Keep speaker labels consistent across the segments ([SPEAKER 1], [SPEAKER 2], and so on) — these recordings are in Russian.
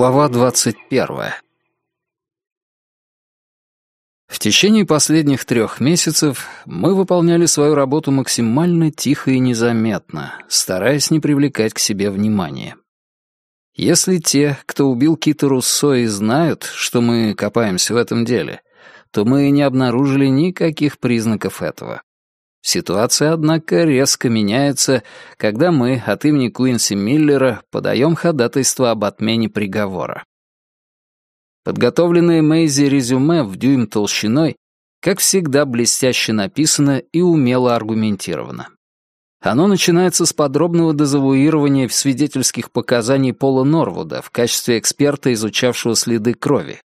[SPEAKER 1] Глава 21. В течение последних трех месяцев мы выполняли свою работу максимально тихо и незаметно, стараясь не привлекать к себе внимания. Если те, кто убил Кита Руссо, и знают, что мы копаемся в этом деле, то мы не обнаружили никаких признаков этого. Ситуация, однако, резко меняется, когда мы от имени Куинси Миллера подаем ходатайство об отмене приговора. Подготовленное Мэйзи резюме в дюйм толщиной, как всегда, блестяще написано и умело аргументировано. Оно начинается с подробного дезавуирования свидетельских показаний Пола Норвуда в качестве эксперта, изучавшего следы крови.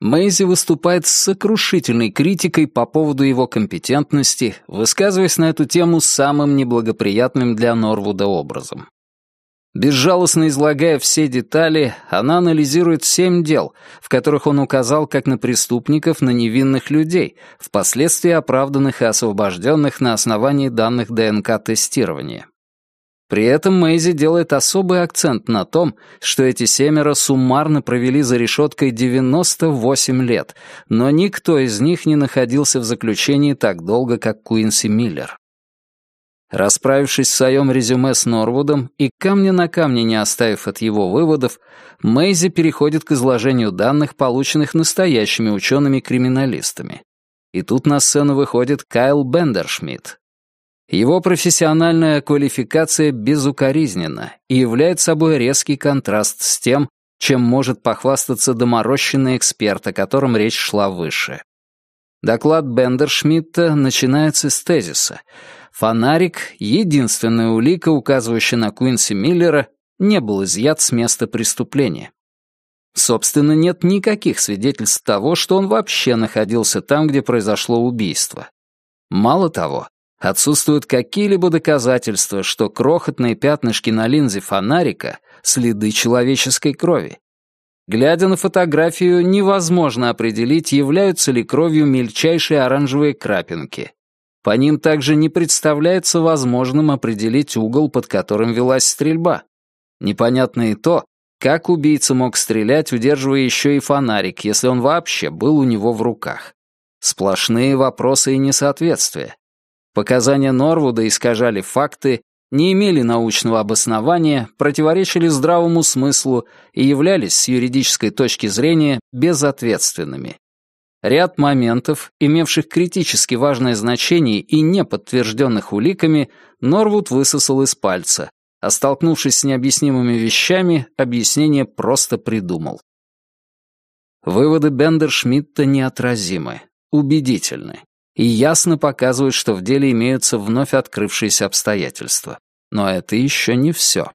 [SPEAKER 1] Мэйзи выступает с сокрушительной критикой по поводу его компетентности, высказываясь на эту тему самым неблагоприятным для Норвуда образом. Безжалостно излагая все детали, она анализирует семь дел, в которых он указал как на преступников, на невинных людей, впоследствии оправданных и освобожденных на основании данных ДНК-тестирования. При этом Мэйзи делает особый акцент на том, что эти семеро суммарно провели за решеткой 98 лет, но никто из них не находился в заключении так долго, как Куинси Миллер. Расправившись в своем резюме с Норвудом и камня на камне не оставив от его выводов, Мэйзи переходит к изложению данных, полученных настоящими учеными-криминалистами. И тут на сцену выходит Кайл Бендершмидт, его профессиональная квалификация безукоризненна и является собой резкий контраст с тем, чем может похвастаться доморощенный эксперт, о котором речь шла выше. Доклад Бендершмидта начинается с тезиса. Фонарик, единственная улика, указывающая на Куинси Миллера, не был изъят с места преступления. Собственно, нет никаких свидетельств того, что он вообще находился там, где произошло убийство. Мало того, Отсутствуют какие-либо доказательства, что крохотные пятнышки на линзе фонарика — следы человеческой крови. Глядя на фотографию, невозможно определить, являются ли кровью мельчайшие оранжевые крапинки. По ним также не представляется возможным определить угол, под которым велась стрельба. Непонятно и то, как убийца мог стрелять, удерживая еще и фонарик, если он вообще был у него в руках. Сплошные вопросы и несоответствия. Показания Норвуда искажали факты, не имели научного обоснования, противоречили здравому смыслу и являлись с юридической точки зрения безответственными. Ряд моментов, имевших критически важное значение и не подтвержденных уликами, Норвуд высосал из пальца, а столкнувшись с необъяснимыми вещами, объяснение просто придумал. Выводы Бендершмитта неотразимы, убедительны и ясно показывают, что в деле имеются вновь открывшиеся обстоятельства. Но это еще не все.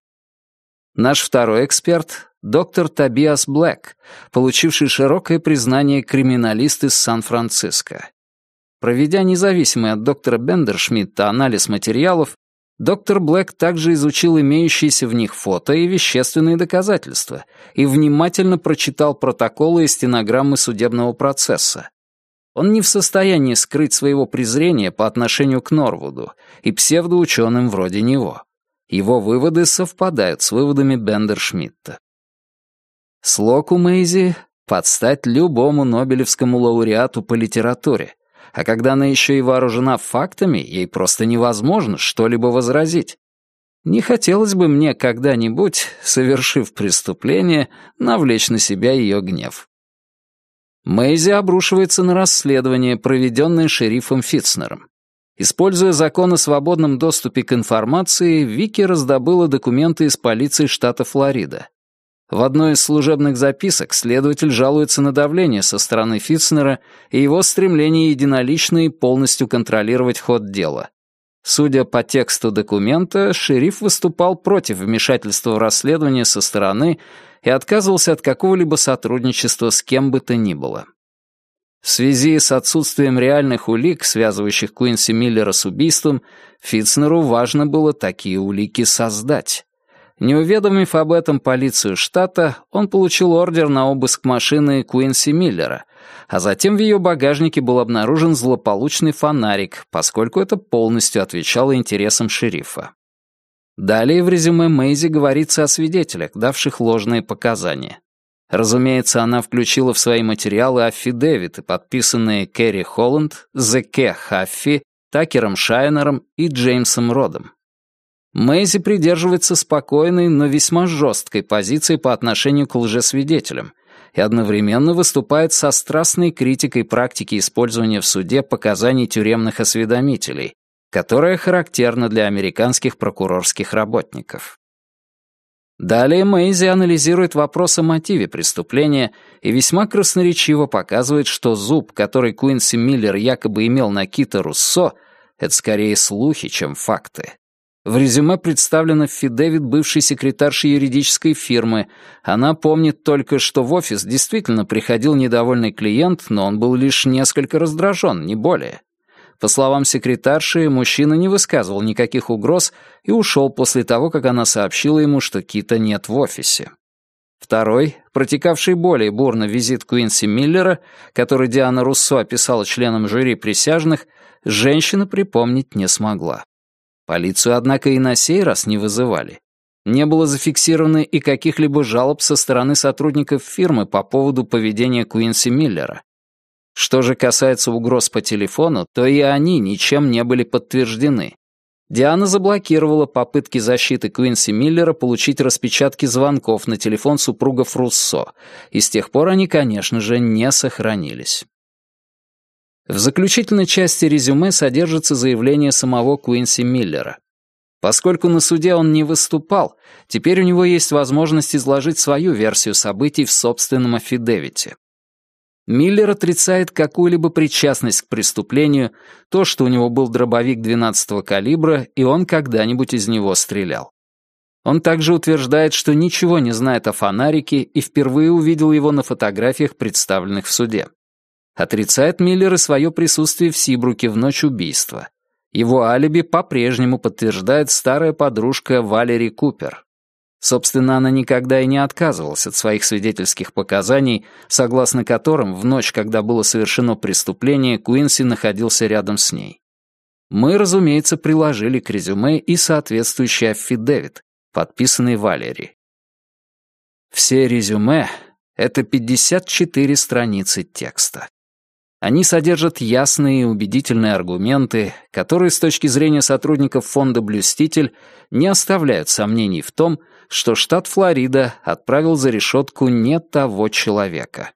[SPEAKER 1] Наш второй эксперт — доктор Тобиас Блэк, получивший широкое признание криминалист из Сан-Франциско. Проведя независимый от доктора Бендершмитта анализ материалов, доктор Блэк также изучил имеющиеся в них фото и вещественные доказательства и внимательно прочитал протоколы и стенограммы судебного процесса, он не в состоянии скрыть своего презрения по отношению к Норвуду и псевдоученым вроде него. Его выводы совпадают с выводами Бендершмитта. Слог у Мэйзи — подстать любому нобелевскому лауреату по литературе, а когда она еще и вооружена фактами, ей просто невозможно что-либо возразить. Не хотелось бы мне когда-нибудь, совершив преступление, навлечь на себя ее гнев. Мэйзи обрушивается на расследование, проведенное шерифом Фитцнером. Используя закон о свободном доступе к информации, Вики раздобыла документы из полиции штата Флорида. В одной из служебных записок следователь жалуется на давление со стороны Фитцнера и его стремление единолично и полностью контролировать ход дела. Судя по тексту документа, шериф выступал против вмешательства в расследование со стороны и отказывался от какого-либо сотрудничества с кем бы то ни было. В связи с отсутствием реальных улик, связывающих Куинси Миллера с убийством, Фитцнеру важно было такие улики создать. Не уведомив об этом полицию штата, он получил ордер на обыск машины Куинси Миллера, а затем в ее багажнике был обнаружен злополучный фонарик, поскольку это полностью отвечало интересам шерифа. Далее в резюме Мэйзи говорится о свидетелях, давших ложные показания. Разумеется, она включила в свои материалы аффидевиты, подписанные Кэрри Холланд, Зеке Хаффи, Такером Шайнером и Джеймсом Родом. Мэйзи придерживается спокойной, но весьма жесткой позиции по отношению к лжесвидетелям и одновременно выступает со страстной критикой практики использования в суде показаний тюремных осведомителей, которая характерна для американских прокурорских работников. Далее Мэйзи анализирует вопрос о мотиве преступления и весьма красноречиво показывает, что зуб, который Куинси Миллер якобы имел на Кита Руссо, это скорее слухи, чем факты. В резюме представлена Фидевит бывшей секретаршей юридической фирмы. Она помнит только, что в офис действительно приходил недовольный клиент, но он был лишь несколько раздражен, не более. По словам секретарши, мужчина не высказывал никаких угроз и ушел после того, как она сообщила ему, что Кита нет в офисе. Второй, протекавший более бурно визит Куинси Миллера, который Диана Руссо описала членам жюри присяжных, женщина припомнить не смогла. Полицию, однако, и на сей раз не вызывали. Не было зафиксировано и каких-либо жалоб со стороны сотрудников фирмы по поводу поведения Куинси Миллера. Что же касается угроз по телефону, то и они ничем не были подтверждены. Диана заблокировала попытки защиты Куинси Миллера получить распечатки звонков на телефон супругов Руссо, и с тех пор они, конечно же, не сохранились. В заключительной части резюме содержится заявление самого Куинси Миллера. Поскольку на суде он не выступал, теперь у него есть возможность изложить свою версию событий в собственном афидевите. Миллер отрицает какую-либо причастность к преступлению, то, что у него был дробовик 12-го калибра, и он когда-нибудь из него стрелял. Он также утверждает, что ничего не знает о фонарике и впервые увидел его на фотографиях, представленных в суде. Отрицает Миллер и свое присутствие в Сибруке в ночь убийства. Его алиби по-прежнему подтверждает старая подружка Валери Купер. Собственно, она никогда и не отказывалась от своих свидетельских показаний, согласно которым в ночь, когда было совершено преступление, Куинси находился рядом с ней. Мы, разумеется, приложили к резюме и соответствующий аффидевит, подписанный Валери. Все резюме — это 54 страницы текста. Они содержат ясные и убедительные аргументы, которые с точки зрения сотрудников фонда «Блюститель» не оставляют сомнений в том, что штат Флорида отправил за решетку не того человека.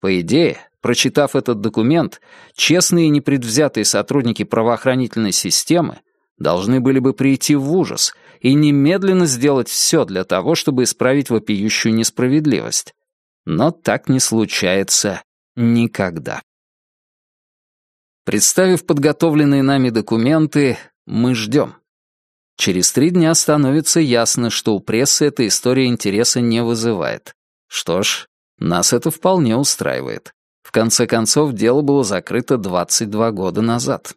[SPEAKER 1] По идее, прочитав этот документ, честные и непредвзятые сотрудники правоохранительной системы должны были бы прийти в ужас и немедленно сделать все для того, чтобы исправить вопиющую несправедливость. Но так не случается никогда. Представив подготовленные нами документы, мы ждем. Через три дня становится ясно, что у прессы эта история интереса не вызывает. Что ж, нас это вполне устраивает. В конце концов, дело было закрыто 22 года назад.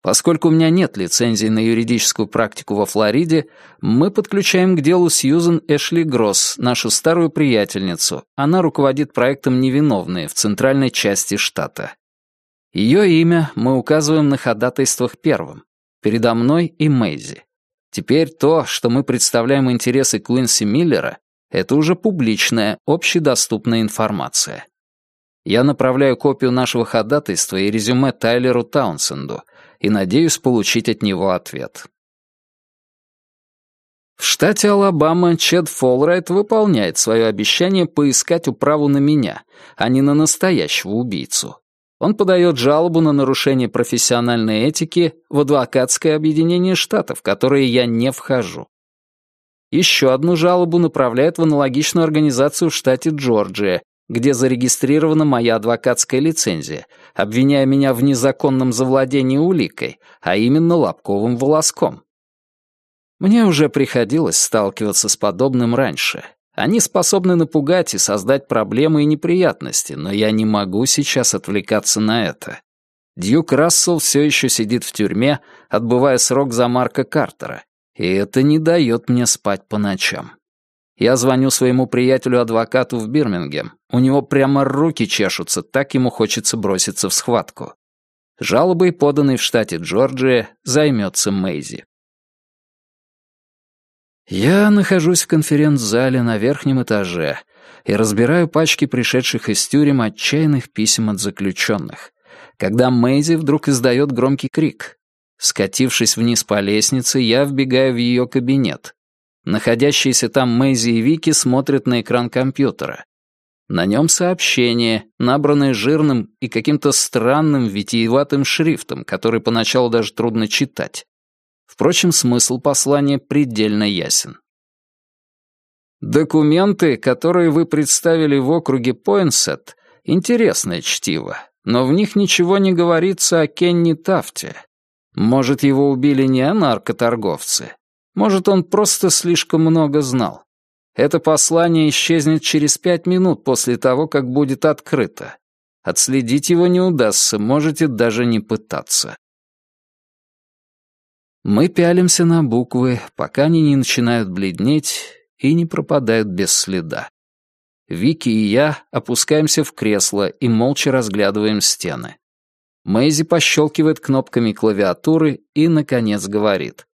[SPEAKER 1] Поскольку у меня нет лицензии на юридическую практику во Флориде, мы подключаем к делу Сьюзен Эшли Гросс, нашу старую приятельницу. Она руководит проектом «Невиновные» в центральной части штата. Ее имя мы указываем на ходатайствах первым, передо мной и Мэйзи. Теперь то, что мы представляем интересы Куинси Миллера, это уже публичная, общедоступная информация. Я направляю копию нашего ходатайства и резюме Тайлеру Таунсенду и надеюсь получить от него ответ. В штате Алабама Чед Фолрайт выполняет свое обещание поискать управу на меня, а не на настоящего убийцу. Он подает жалобу на нарушение профессиональной этики в адвокатское объединение штатов, в которое я не вхожу. Еще одну жалобу направляет в аналогичную организацию в штате Джорджия, где зарегистрирована моя адвокатская лицензия, обвиняя меня в незаконном завладении уликой, а именно лобковым волоском. Мне уже приходилось сталкиваться с подобным раньше, они способны напугать и создать проблемы и неприятности, но я не могу сейчас отвлекаться на это. Дьюк Рассел все еще сидит в тюрьме, отбывая срок за Марка Картера, и это не дает мне спать по ночам. Я звоню своему приятелю-адвокату в Бирмингем. У него прямо руки чешутся, так ему хочется броситься в схватку. Жалобой, поданной в штате Джорджия, займется Мэйзи. Я нахожусь в конференц-зале на верхнем этаже, и разбираю пачки пришедших из тюрем отчаянных писем от заключенных, когда Мэйзи вдруг издает громкий крик. Скатившись вниз по лестнице, я вбегаю в ее кабинет. Находящиеся там Мэйзи и Вики смотрят на экран компьютера. На нем сообщение, набранное жирным и каким-то странным витиеватым шрифтом, который поначалу даже трудно читать. Впрочем, смысл послания предельно ясен. Документы, которые вы представили в округе Пойнсет, интересное чтиво, но в них ничего не говорится о Кенни Тафте. Может, его убили не наркоторговцы. Может, он просто слишком много знал. Это послание исчезнет через пять минут после того, как будет открыто. Отследить его не удастся, можете даже не пытаться. Мы пялимся на буквы, пока они не начинают бледнеть и не пропадают без следа. Вики и я опускаемся в кресло и молча разглядываем стены. Мэйзи пощелкивает кнопками клавиатуры и, наконец, говорит.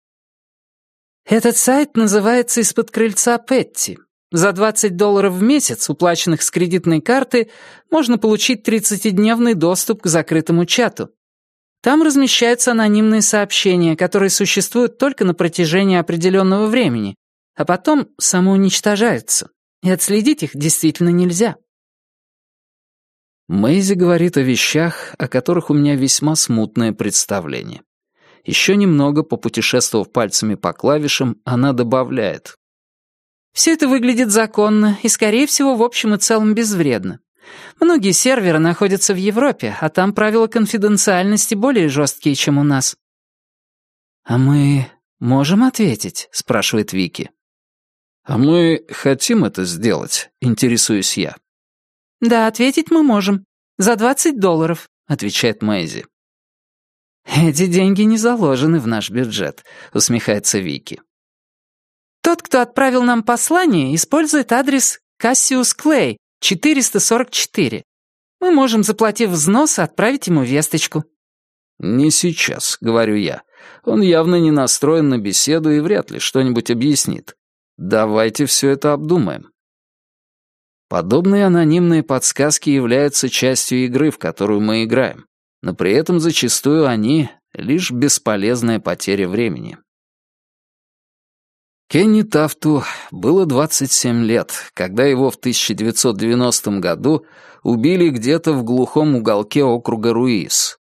[SPEAKER 2] Этот сайт называется «Из-под крыльца Петти». За 20 долларов в месяц, уплаченных с кредитной карты, можно получить 30-дневный доступ к закрытому чату. Там размещаются анонимные сообщения, которые существуют только на протяжении определенного времени, а потом самоуничтожаются. И отследить их действительно нельзя.
[SPEAKER 1] Мэйзи говорит о вещах, о которых у меня весьма смутное представление. Еще немного, попутешествовав пальцами по клавишам, она добавляет.
[SPEAKER 2] «Все это выглядит законно и, скорее всего, в общем и целом безвредно. Многие серверы находятся в Европе, а там правила конфиденциальности более жесткие, чем у нас».
[SPEAKER 1] «А мы можем ответить?» — спрашивает Вики. «А мы хотим это сделать», — интересуюсь я.
[SPEAKER 2] «Да, ответить мы можем. За 20 долларов», — отвечает Мэйзи.
[SPEAKER 1] «Эти деньги не заложены в наш бюджет», — усмехается Вики.
[SPEAKER 2] «Тот, кто отправил нам послание, использует адрес Cassius Clay, 444. Мы можем, заплатив взнос, отправить ему весточку».
[SPEAKER 1] «Не сейчас», — говорю я. «Он явно не настроен на беседу и вряд ли что-нибудь объяснит. Давайте все это обдумаем». Подобные анонимные подсказки являются частью игры, в которую мы играем но при этом зачастую они — лишь бесполезная потеря времени. Кенни Тафту было 27 лет, когда его в 1990 году убили где-то в глухом уголке округа Руис.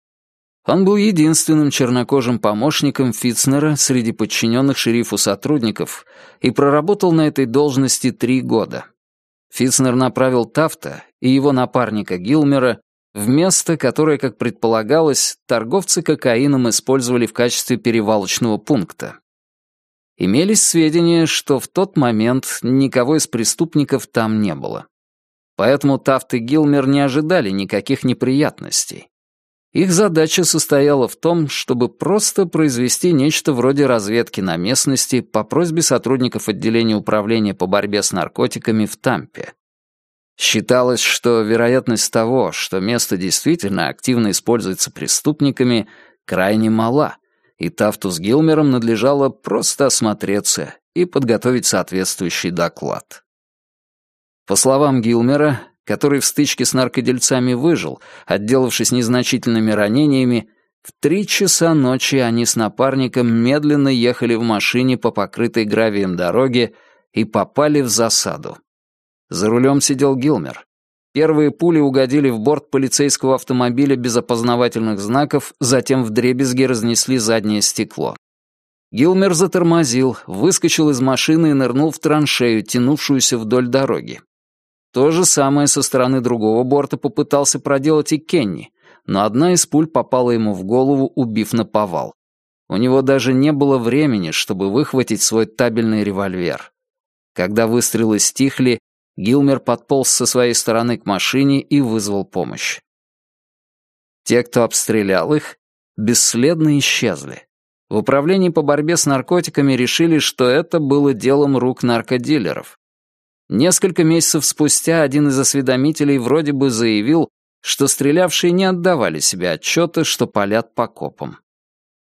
[SPEAKER 1] Он был единственным чернокожим помощником Фитцнера среди подчиненных шерифу сотрудников и проработал на этой должности три года. Фитцнер направил Тафта и его напарника Гилмера в место, которое, как предполагалось, торговцы кокаином использовали в качестве перевалочного пункта. Имелись сведения, что в тот момент никого из преступников там не было. Поэтому Тафт и Гилмер не ожидали никаких неприятностей. Их задача состояла в том, чтобы просто произвести нечто вроде разведки на местности по просьбе сотрудников отделения управления по борьбе с наркотиками в Тампе. Считалось, что вероятность того, что место действительно активно используется преступниками, крайне мала, и Тафту с Гилмером надлежало просто осмотреться и подготовить соответствующий доклад. По словам Гилмера, который в стычке с наркодельцами выжил, отделавшись незначительными ранениями, в три часа ночи они с напарником медленно ехали в машине по покрытой гравием дороге и попали в засаду. За рулем сидел Гилмер. Первые пули угодили в борт полицейского автомобиля без опознавательных знаков, затем вдребезги разнесли заднее стекло. Гилмер затормозил, выскочил из машины и нырнул в траншею, тянувшуюся вдоль дороги. То же самое со стороны другого борта попытался проделать и Кенни, но одна из пуль попала ему в голову, убив на повал. У него даже не было времени, чтобы выхватить свой табельный револьвер. Когда выстрелы стихли, Гилмер подполз со своей стороны к машине и вызвал помощь. Те, кто обстрелял их, бесследно исчезли. В управлении по борьбе с наркотиками решили, что это было делом рук наркодилеров. Несколько месяцев спустя один из осведомителей вроде бы заявил, что стрелявшие не отдавали себе отчета, что палят по копам.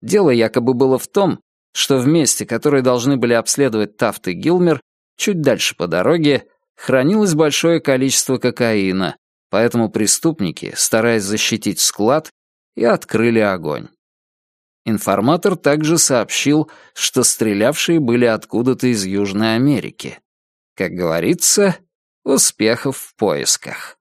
[SPEAKER 1] Дело якобы было в том, что в месте, которое должны были обследовать Тафт и Гилмер, чуть дальше по дороге, хранилось большое количество кокаина, поэтому преступники, стараясь защитить склад, и открыли огонь. Информатор также сообщил, что стрелявшие были откуда-то из Южной Америки. Как говорится, успехов в поисках.